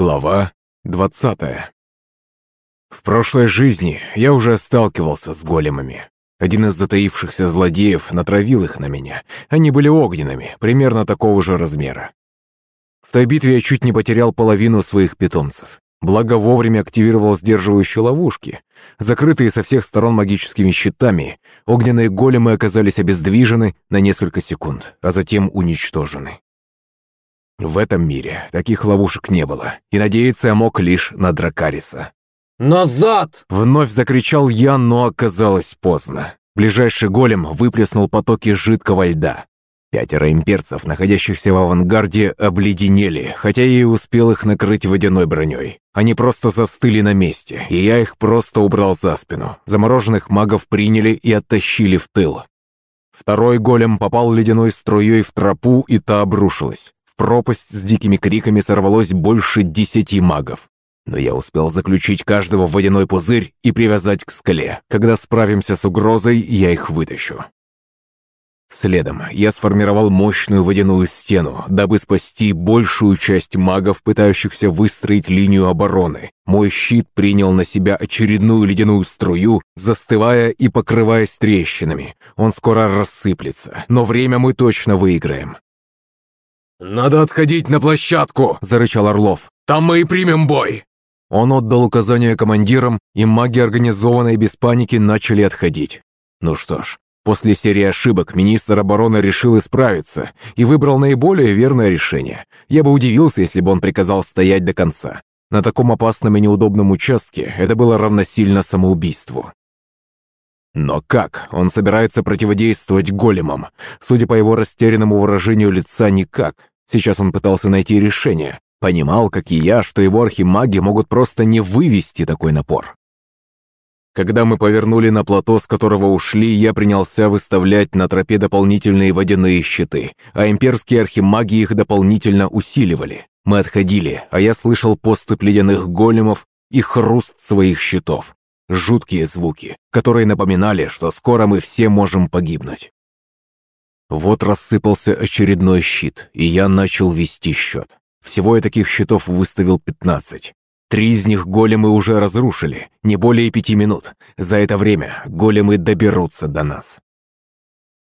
Глава 20 В прошлой жизни я уже сталкивался с големами. Один из затаившихся злодеев натравил их на меня. Они были огненными, примерно такого же размера. В той битве я чуть не потерял половину своих питомцев. Благо вовремя активировал сдерживающие ловушки. Закрытые со всех сторон магическими щитами, огненные големы оказались обездвижены на несколько секунд, а затем уничтожены. В этом мире таких ловушек не было, и надеяться я мог лишь на Дракариса. «Назад!» Вновь закричал я, но оказалось поздно. Ближайший голем выплеснул потоки жидкого льда. Пятеро имперцев, находящихся в авангарде, обледенели, хотя я и успел их накрыть водяной броней. Они просто застыли на месте, и я их просто убрал за спину. Замороженных магов приняли и оттащили в тыл. Второй голем попал ледяной струей в тропу, и та обрушилась. Пропасть с дикими криками сорвалось больше десяти магов. Но я успел заключить каждого в водяной пузырь и привязать к скале. Когда справимся с угрозой, я их вытащу. Следом я сформировал мощную водяную стену, дабы спасти большую часть магов, пытающихся выстроить линию обороны. Мой щит принял на себя очередную ледяную струю, застывая и покрываясь трещинами. Он скоро рассыплется, но время мы точно выиграем. «Надо отходить на площадку!» – зарычал Орлов. «Там мы и примем бой!» Он отдал указания командирам, и маги, организованные без паники, начали отходить. Ну что ж, После серии ошибок министр обороны решил исправиться и выбрал наиболее верное решение. Я бы удивился, если бы он приказал стоять до конца. На таком опасном и неудобном участке это было равносильно самоубийству. Но как он собирается противодействовать големам? Судя по его растерянному выражению лица, никак. Сейчас он пытался найти решение. Понимал, как и я, что его архимаги могут просто не вывести такой напор. Когда мы повернули на плато, с которого ушли, я принялся выставлять на тропе дополнительные водяные щиты, а имперские архимаги их дополнительно усиливали. Мы отходили, а я слышал поступь ледяных големов и хруст своих щитов. Жуткие звуки, которые напоминали, что скоро мы все можем погибнуть. Вот рассыпался очередной щит, и я начал вести счет. Всего я таких щитов выставил 15. Три из них големы уже разрушили, не более пяти минут. За это время големы доберутся до нас.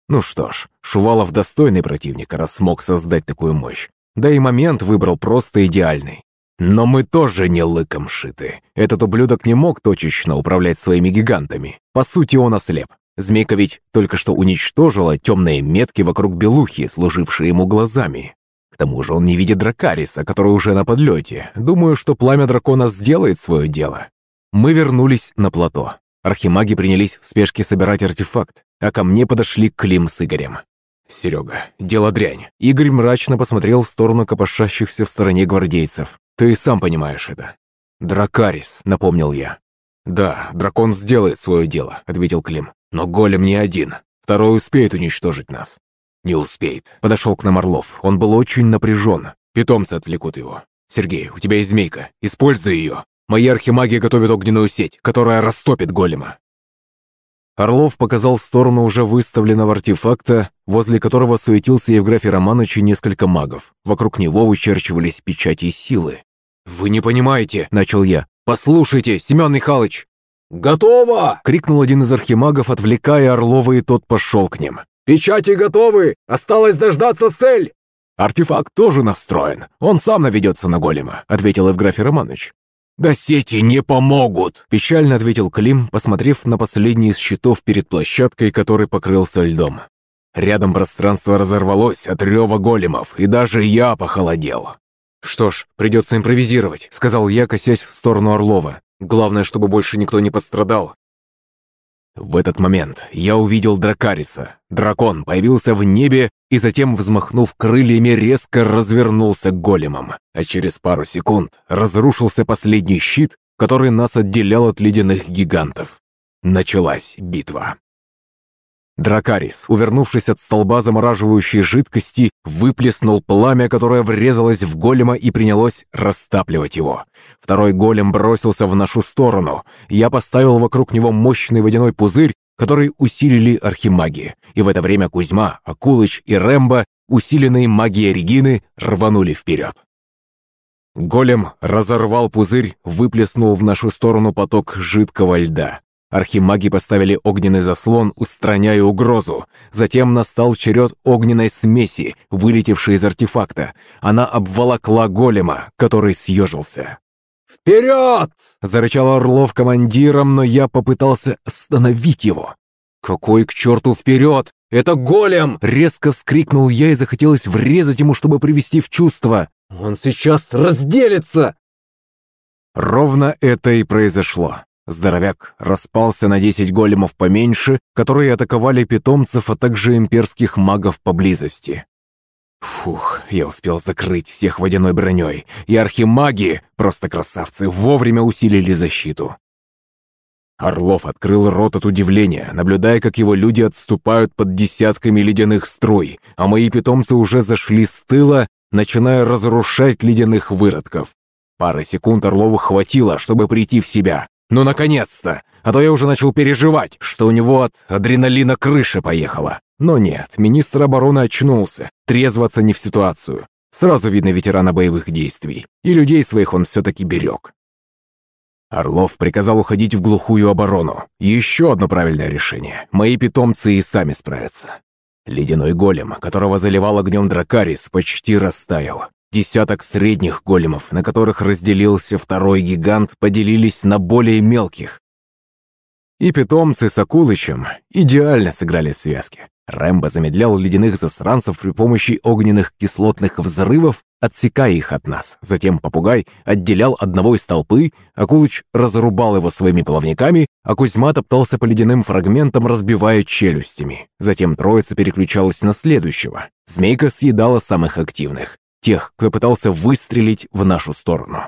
Ну что ж, Шувалов достойный противник, раз смог создать такую мощь. Да и момент выбрал просто идеальный. Но мы тоже не лыком шиты. Этот ублюдок не мог точечно управлять своими гигантами. По сути, он ослеп. Змейка ведь только что уничтожила темные метки вокруг белухи, служившие ему глазами тому же он не видит Дракариса, который уже на подлете. Думаю, что пламя дракона сделает свое дело. Мы вернулись на плато. Архимаги принялись в спешке собирать артефакт, а ко мне подошли Клим с Игорем. «Серега, дело дрянь». Игорь мрачно посмотрел в сторону копошащихся в стороне гвардейцев. «Ты сам понимаешь это». «Дракарис», — напомнил я. «Да, дракон сделает свое дело», — ответил Клим. «Но голем не один. Второй успеет уничтожить нас. «Не успеет», — подошел к нам Орлов. Он был очень напряжен. Питомцы отвлекут его. «Сергей, у тебя есть змейка. Используй ее. Мои архимаги готовят огненную сеть, которая растопит голема». Орлов показал в сторону уже выставленного артефакта, возле которого суетился Евграфий Романович и несколько магов. Вокруг него вычерчивались печати силы. «Вы не понимаете», — начал я. «Послушайте, Семен Михайлович!» «Готово!» — крикнул один из архимагов, отвлекая Орлова, и тот пошел к ним. Печати готовы! Осталось дождаться цель!» «Артефакт тоже настроен. Он сам наведется на голема», — ответил Евграфий Романович. «Да сети не помогут!» – печально ответил Клим, посмотрев на последний из щитов перед площадкой, который покрылся льдом. Рядом пространство разорвалось от рева големов, и даже я похолодел. «Что ж, придется импровизировать», – сказал я, косясь в сторону Орлова. «Главное, чтобы больше никто не пострадал. В этот момент я увидел Дракариса. Дракон появился в небе и затем, взмахнув крыльями, резко развернулся големом, а через пару секунд разрушился последний щит, который нас отделял от ледяных гигантов. Началась битва. Дракарис, увернувшись от столба замораживающей жидкости, выплеснул пламя, которое врезалось в голема и принялось растапливать его. Второй голем бросился в нашу сторону. Я поставил вокруг него мощный водяной пузырь, который усилили архимаги. И в это время Кузьма, Акулыч и Рэмбо, усиленные магией Регины, рванули вперед. Голем разорвал пузырь, выплеснул в нашу сторону поток жидкого льда. Архимаги поставили огненный заслон, устраняя угрозу. Затем настал черед огненной смеси, вылетевшей из артефакта. Она обволокла голема, который съежился. «Вперед!» — зарычал Орлов командиром, но я попытался остановить его. «Какой к черту вперед? Это голем!» — резко вскрикнул я и захотелось врезать ему, чтобы привести в чувство. «Он сейчас разделится!» Ровно это и произошло. Здоровяк распался на десять големов поменьше, которые атаковали питомцев, а также имперских магов поблизости. Фух, я успел закрыть всех водяной броней, и архимаги, просто красавцы, вовремя усилили защиту. Орлов открыл рот от удивления, наблюдая, как его люди отступают под десятками ледяных струй, а мои питомцы уже зашли с тыла, начиная разрушать ледяных выродков. Пары секунд Орлову хватило, чтобы прийти в себя. Ну, наконец-то! А то я уже начал переживать, что у него от адреналина крыша поехала. Но нет, министр обороны очнулся. Трезваться не в ситуацию. Сразу видно ветерана боевых действий. И людей своих он все-таки берег. Орлов приказал уходить в глухую оборону. Еще одно правильное решение. Мои питомцы и сами справятся. Ледяной голем, которого заливал огнем Дракарис, почти растаял. Десяток средних големов, на которых разделился второй гигант, поделились на более мелких. И питомцы с Акулычем идеально сыграли в связке. Рэмбо замедлял ледяных засранцев при помощи огненных кислотных взрывов, отсекая их от нас. Затем попугай отделял одного из толпы, Акулыч разрубал его своими плавниками, а Кузьма топтался по ледяным фрагментам, разбивая челюстями. Затем троица переключалась на следующего. Змейка съедала самых активных тех, кто пытался выстрелить в нашу сторону.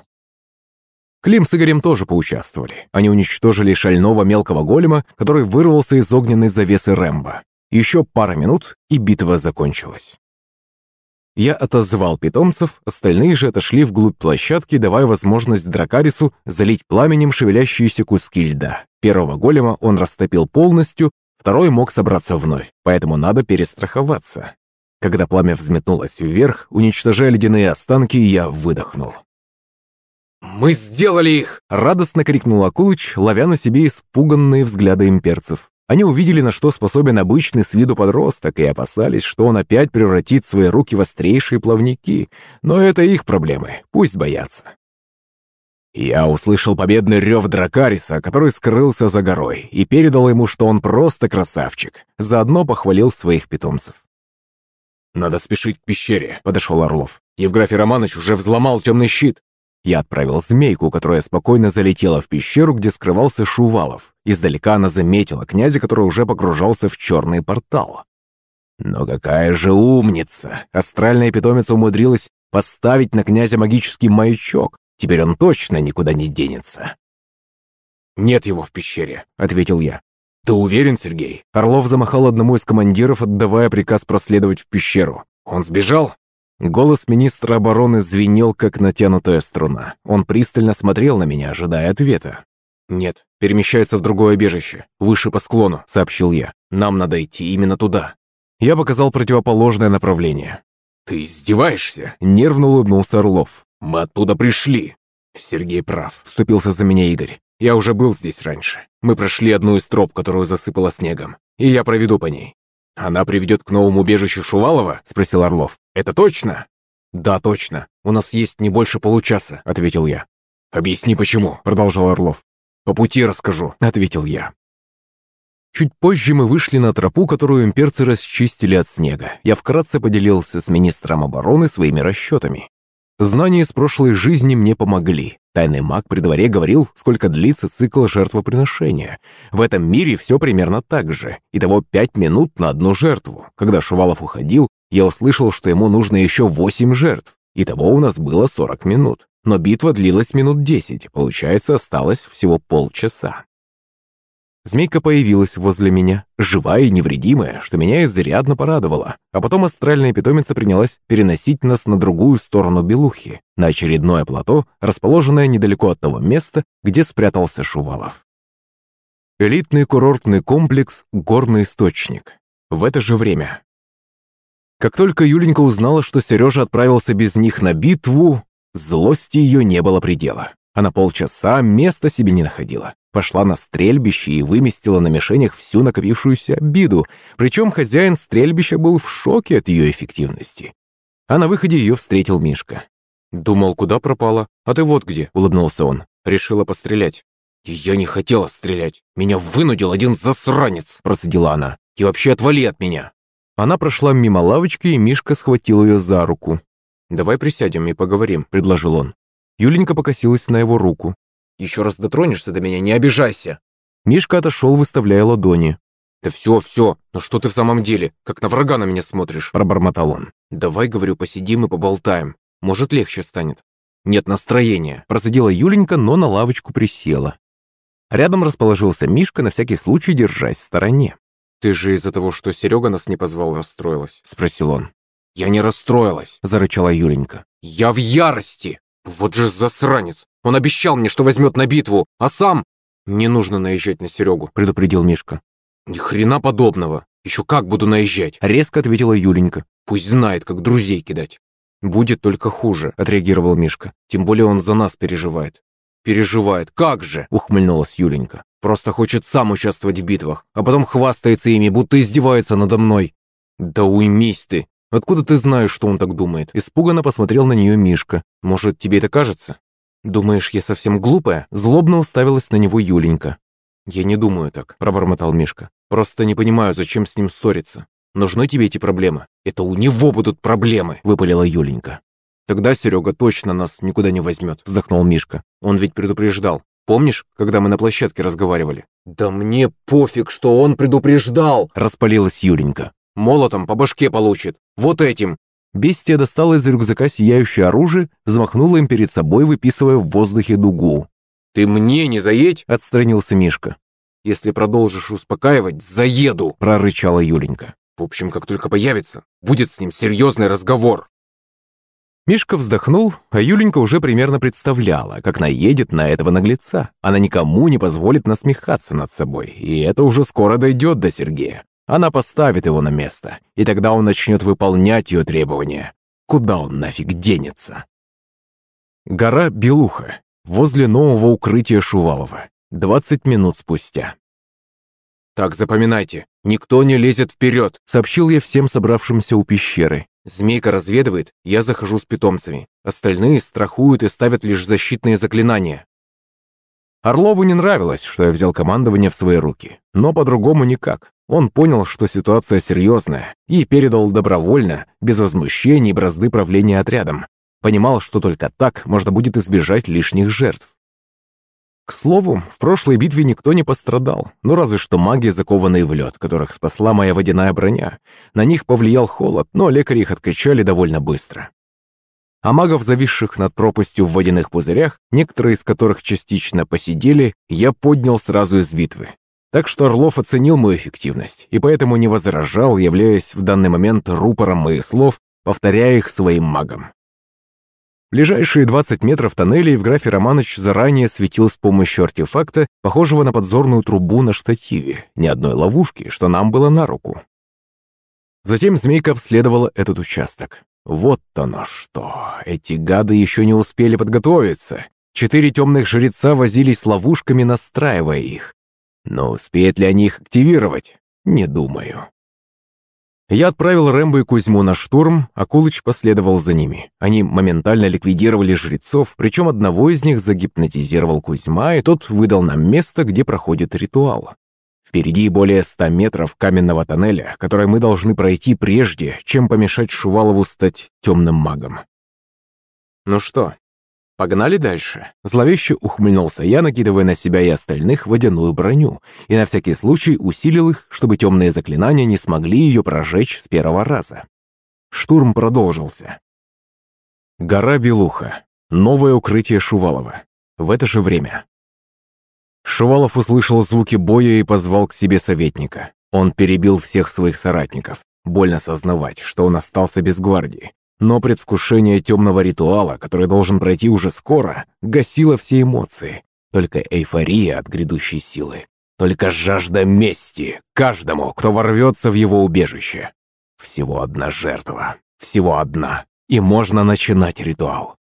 Клим с Игорем тоже поучаствовали. Они уничтожили шального мелкого голема, который вырвался из огненной завесы Рэмбо. Еще пара минут, и битва закончилась. Я отозвал питомцев, остальные же отошли вглубь площадки, давая возможность Дракарису залить пламенем шевелящиеся куски льда. Первого голема он растопил полностью, второй мог собраться вновь, поэтому надо перестраховаться. Когда пламя взметнулось вверх, уничтожая ледяные останки, я выдохнул. «Мы сделали их!» — радостно крикнул Акулыч, ловя на себе испуганные взгляды имперцев. Они увидели, на что способен обычный с виду подросток, и опасались, что он опять превратит свои руки в острейшие плавники. Но это их проблемы, пусть боятся. Я услышал победный рев Дракариса, который скрылся за горой, и передал ему, что он просто красавчик. Заодно похвалил своих питомцев. «Надо спешить к пещере», — подошел Орлов. «Евграфий Романович уже взломал темный щит». Я отправил змейку, которая спокойно залетела в пещеру, где скрывался Шувалов. Издалека она заметила князя, который уже погружался в черный портал. Но какая же умница! Астральная питомица умудрилась поставить на князя магический маячок. Теперь он точно никуда не денется. «Нет его в пещере», — ответил я. «Ты уверен, Сергей?» Орлов замахал одному из командиров, отдавая приказ проследовать в пещеру. «Он сбежал?» Голос министра обороны звенел, как натянутая струна. Он пристально смотрел на меня, ожидая ответа. «Нет, перемещается в другое убежище, выше по склону», — сообщил я. «Нам надо идти именно туда». Я показал противоположное направление. «Ты издеваешься?» — нервно улыбнулся Орлов. «Мы оттуда пришли». «Сергей прав», — вступился за меня Игорь. «Я уже был здесь раньше. Мы прошли одну из троп, которую засыпало снегом, и я проведу по ней. «Она приведет к новому убежищу Шувалова?» — спросил Орлов. «Это точно?» «Да, точно. У нас есть не больше получаса», — ответил я. «Объясни, почему», — продолжал Орлов. «По пути расскажу», — ответил я. Чуть позже мы вышли на тропу, которую имперцы расчистили от снега. Я вкратце поделился с министром обороны своими расчетами. Знания из прошлой жизни мне помогли. Тайный маг при дворе говорил, сколько длится цикл жертвоприношения. В этом мире все примерно так же. Итого пять минут на одну жертву. Когда Шувалов уходил, я услышал, что ему нужно еще восемь жертв. Итого у нас было сорок минут. Но битва длилась минут десять, получается, осталось всего полчаса. Змейка появилась возле меня, живая и невредимая, что меня изрядно порадовало. А потом астральная питомица принялась переносить нас на другую сторону Белухи, на очередное плато, расположенное недалеко от того места, где спрятался Шувалов. Элитный курортный комплекс «Горный источник». В это же время. Как только Юленька узнала, что Сережа отправился без них на битву, Злости ее не было предела. Она полчаса места себе не находила. Пошла на стрельбище и выместила на мишенях всю накопившуюся обиду. Причем хозяин стрельбища был в шоке от ее эффективности. А на выходе ее встретил Мишка. «Думал, куда пропала? А ты вот где?» – улыбнулся он. «Решила пострелять». «Я не хотела стрелять. Меня вынудил один засранец!» – процедила она. «И вообще отвали от меня!» Она прошла мимо лавочки, и Мишка схватил ее за руку. «Давай присядем и поговорим», – предложил он. Юленька покосилась на его руку. «Еще раз дотронешься до меня, не обижайся!» Мишка отошел, выставляя ладони. «Да все, все, но что ты в самом деле? Как на врага на меня смотришь?» – пробормотал он. «Давай, говорю, посидим и поболтаем. Может, легче станет». «Нет настроения», – процедила Юленька, но на лавочку присела. Рядом расположился Мишка, на всякий случай держась в стороне. «Ты же из-за того, что Серега нас не позвал, расстроилась?» – спросил он. «Я не расстроилась», – зарычала Юленька. «Я в ярости! Вот же засранец! Он обещал мне, что возьмет на битву, а сам...» «Не нужно наезжать на Серегу», – предупредил Мишка. «Ни хрена подобного! Еще как буду наезжать!» – резко ответила Юленька. «Пусть знает, как друзей кидать». «Будет только хуже», – отреагировал Мишка. «Тем более он за нас переживает». «Переживает, как же!» – ухмыльнулась Юленька. «Просто хочет сам участвовать в битвах, а потом хвастается ими, будто издевается надо мной». «Да уймись ты! Откуда ты знаешь, что он так думает?» Испуганно посмотрел на нее Мишка. «Может, тебе это кажется?» «Думаешь, я совсем глупая?» Злобно уставилась на него Юленька. «Я не думаю так», – пробормотал Мишка. «Просто не понимаю, зачем с ним ссориться. Нужны тебе эти проблемы?» «Это у него будут проблемы», – выпалила Юленька. «Тогда Серега точно нас никуда не возьмет», – вздохнул Мишка. «Он ведь предупреждал. Помнишь, когда мы на площадке разговаривали?» «Да мне пофиг, что он предупреждал!» – распалилась Юленька. «Молотом по башке получит. Вот этим!» Бестия достала из рюкзака сияющее оружие, взмахнула им перед собой, выписывая в воздухе дугу. «Ты мне не заедь!» – отстранился Мишка. «Если продолжишь успокаивать, заеду!» – прорычала Юленька. «В общем, как только появится, будет с ним серьезный разговор!» Мишка вздохнул, а Юленька уже примерно представляла, как наедет на этого наглеца. Она никому не позволит насмехаться над собой, и это уже скоро дойдет до Сергея. Она поставит его на место, и тогда он начнет выполнять ее требования. Куда он нафиг денется? Гора Белуха, возле нового укрытия Шувалова. 20 минут спустя. «Так, запоминайте, никто не лезет вперед», — сообщил я всем собравшимся у пещеры. Змейка разведывает, я захожу с питомцами. Остальные страхуют и ставят лишь защитные заклинания. Орлову не нравилось, что я взял командование в свои руки, но по-другому никак. Он понял, что ситуация серьезная, и передал добровольно, без возмущений, бразды правления отрядом. Понимал, что только так можно будет избежать лишних жертв. К слову, в прошлой битве никто не пострадал, ну разве что маги, закованные в лед, которых спасла моя водяная броня. На них повлиял холод, но лекари их откачали довольно быстро. А магов, зависших над пропастью в водяных пузырях, некоторые из которых частично посидели, я поднял сразу из битвы. Так что Орлов оценил мою эффективность, и поэтому не возражал, являясь в данный момент рупором моих слов, повторяя их своим магам. Ближайшие 20 метров тоннеля Евграфий Романович заранее светил с помощью артефакта, похожего на подзорную трубу на штативе, ни одной ловушки, что нам было на руку. Затем змейка обследовала этот участок. Вот оно что, эти гады еще не успели подготовиться. Четыре темных жреца возились с ловушками, настраивая их. Но успеют ли они их активировать? Не думаю. Я отправил Рэмбо и Кузьму на штурм, а Кулыч последовал за ними. Они моментально ликвидировали жрецов, причем одного из них загипнотизировал Кузьма, и тот выдал нам место, где проходит ритуал. Впереди более ста метров каменного тоннеля, который мы должны пройти прежде, чем помешать Шувалову стать темным магом. Ну что, «Погнали дальше!» Зловеще ухмыльнулся я, накидывая на себя и остальных водяную броню, и на всякий случай усилил их, чтобы темные заклинания не смогли ее прожечь с первого раза. Штурм продолжился. Гора Белуха. Новое укрытие Шувалова. В это же время. Шувалов услышал звуки боя и позвал к себе советника. Он перебил всех своих соратников. Больно сознавать, что он остался без гвардии. Но предвкушение темного ритуала, который должен пройти уже скоро, гасило все эмоции. Только эйфория от грядущей силы. Только жажда мести каждому, кто ворвется в его убежище. Всего одна жертва. Всего одна. И можно начинать ритуал.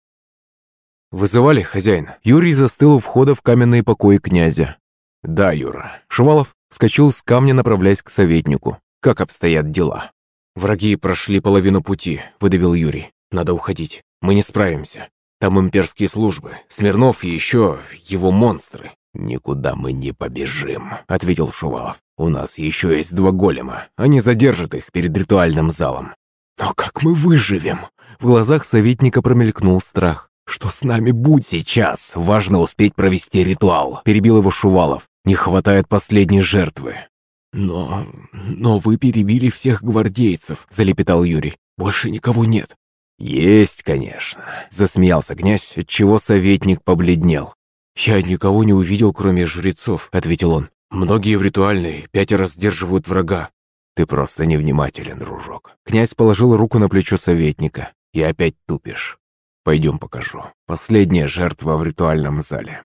«Вызывали, хозяин?» Юрий застыл у входа в каменные покои князя. «Да, Юра». Шувалов вскочил с камня, направляясь к советнику. «Как обстоят дела?» «Враги прошли половину пути», — выдавил Юрий. «Надо уходить. Мы не справимся. Там имперские службы, Смирнов и еще его монстры». «Никуда мы не побежим», — ответил Шувалов. «У нас еще есть два голема. Они задержат их перед ритуальным залом». «Но как мы выживем?» В глазах советника промелькнул страх. «Что с нами будет?» «Сейчас важно успеть провести ритуал», — перебил его Шувалов. «Не хватает последней жертвы». «Но... но вы перебили всех гвардейцев», — залепетал Юрий. «Больше никого нет». «Есть, конечно», — засмеялся князь, отчего советник побледнел. «Я никого не увидел, кроме жрецов», — ответил он. «Многие в ритуальной пятеро сдерживают врага». «Ты просто невнимателен, дружок». Князь положил руку на плечо советника. «И опять тупишь. Пойдем покажу. Последняя жертва в ритуальном зале».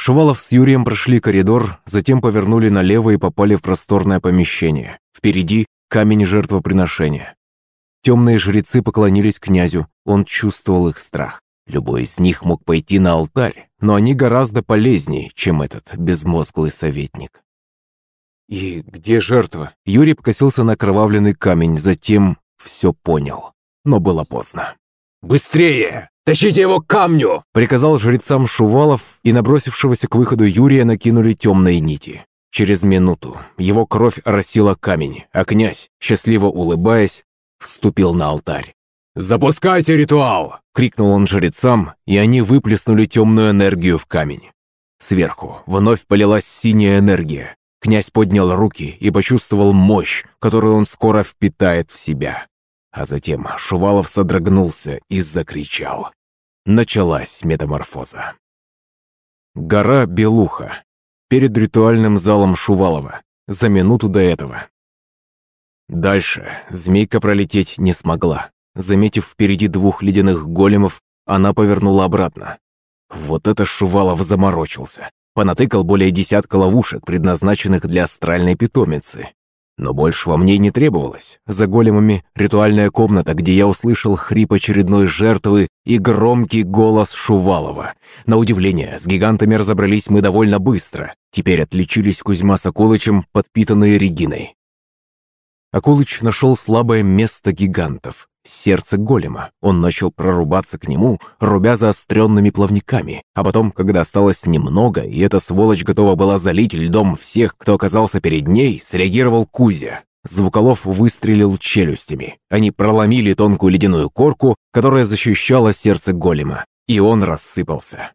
Шувалов с Юрием прошли коридор, затем повернули налево и попали в просторное помещение. Впереди камень жертвоприношения. Темные жрецы поклонились князю, он чувствовал их страх. Любой из них мог пойти на алтарь, но они гораздо полезнее, чем этот безмозглый советник. «И где жертва?» Юрий покосился на кровавленный камень, затем все понял. Но было поздно. «Быстрее! Тащите его к камню!» Приказал жрецам Шувалов, и набросившегося к выходу Юрия накинули темные нити. Через минуту его кровь оросила камень, а князь, счастливо улыбаясь, вступил на алтарь. «Запускайте ритуал!» — крикнул он жрецам, и они выплеснули темную энергию в камень. Сверху вновь полилась синяя энергия. Князь поднял руки и почувствовал мощь, которую он скоро впитает в себя. А затем Шувалов содрогнулся и закричал. Началась метаморфоза. Гора Белуха. Перед ритуальным залом Шувалова. За минуту до этого. Дальше змейка пролететь не смогла. Заметив впереди двух ледяных големов, она повернула обратно. Вот это Шувалов заморочился. Понатыкал более десятка ловушек, предназначенных для астральной питомицы. Но большего мне не требовалось. За големами ритуальная комната, где я услышал хрип очередной жертвы и громкий голос Шувалова. На удивление, с гигантами разобрались мы довольно быстро. Теперь отличились Кузьма с Акулычем, подпитанные Региной. Акулыч нашел слабое место гигантов сердце голема. Он начал прорубаться к нему, рубя заостренными плавниками. А потом, когда осталось немного, и эта сволочь готова была залить льдом всех, кто оказался перед ней, среагировал Кузя. Звуколов выстрелил челюстями. Они проломили тонкую ледяную корку, которая защищала сердце голема, и он рассыпался.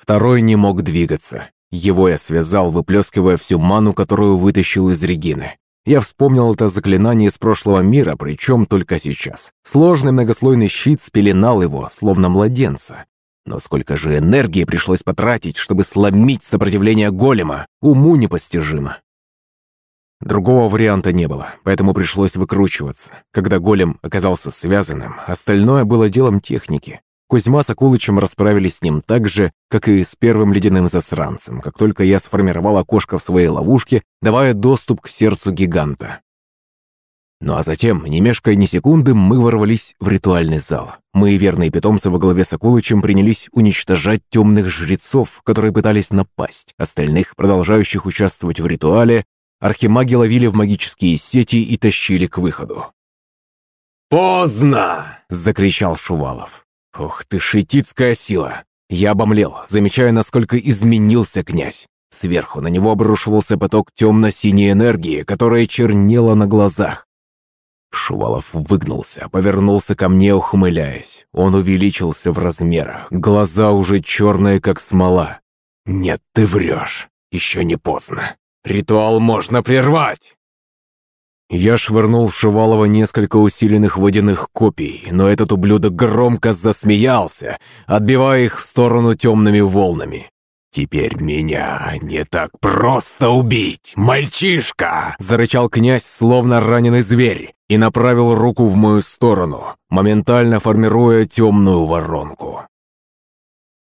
Второй не мог двигаться. Его я связал, выплескивая всю ману, которую вытащил из Регины. Я вспомнил это заклинание из прошлого мира, причем только сейчас. Сложный многослойный щит спеленал его, словно младенца. Но сколько же энергии пришлось потратить, чтобы сломить сопротивление голема, уму непостижимо. Другого варианта не было, поэтому пришлось выкручиваться. Когда голем оказался связанным, остальное было делом техники. Кузьма с Акулычем расправились с ним так же, как и с первым ледяным засранцем, как только я сформировал окошко в своей ловушке, давая доступ к сердцу гиганта. Ну а затем, не мешкая ни секунды, мы ворвались в ритуальный зал. Мы, верные питомцы во главе с Акулычем, принялись уничтожать темных жрецов, которые пытались напасть. Остальных, продолжающих участвовать в ритуале, архимаги ловили в магические сети и тащили к выходу. «Поздно!» — закричал Шувалов. Ох ты, шитицкая сила! Я обомлел, замечая, насколько изменился князь. Сверху на него обрушивался поток темно-синей энергии, которая чернела на глазах. Шувалов выгнулся, повернулся ко мне, ухмыляясь. Он увеличился в размерах, глаза уже черные, как смола. «Нет, ты врешь. Еще не поздно. Ритуал можно прервать!» Я швырнул в Шувалова несколько усиленных водяных копий, но этот ублюдок громко засмеялся, отбивая их в сторону темными волнами. «Теперь меня не так просто убить, мальчишка!» Зарычал князь, словно раненый зверь, и направил руку в мою сторону, моментально формируя темную воронку.